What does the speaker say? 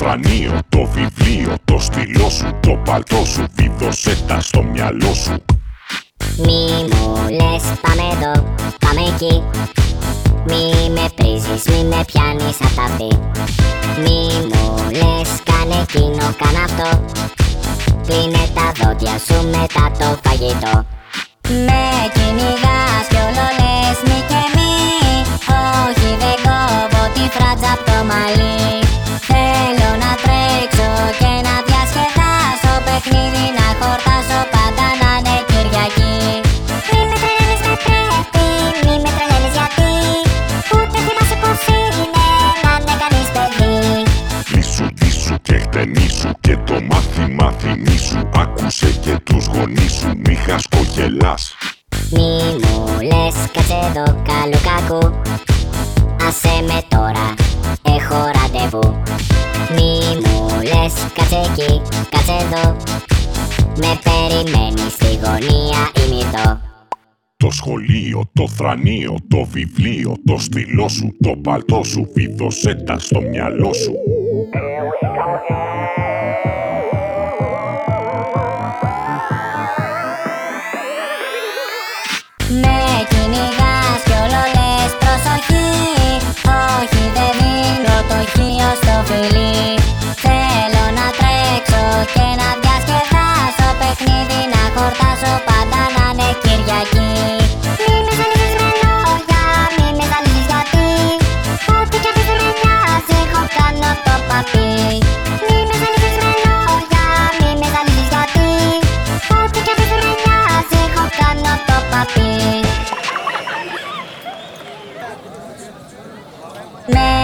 Το σχολείο, το θρανείο, το βιβλίο, το στυλό σου, το παλτό σου Βίδωσέ τα στο μυαλό σου. Μη μου λες πάμε εδώ, πάμε εκεί. Μη με πρίζεις, μη με πιάνεις απ' τα αυτή Μη μου λες κάνε εκείνο, κάνε αυτό. Κλείνε τα δόντια σου μετά το φαγητό λύσου και χτενίσου και το μάθη μάθημί σου. Άκουσε και τους γονείς σου, μη χασκογελάς. Μη μου λες κάτσε εδώ καλού κακού. Άσε με τώρα, έχω ραντεβού. Μη μου λες κάτσε εκεί, κάτσε εδώ. Με περιμένεις στη γωνία η μυθό Το σχολείο, το θρανείο, το βιβλίο, το στυλό σου, το παλτό σου Βίδωσέ τα στο μυαλό σου Here we go again. man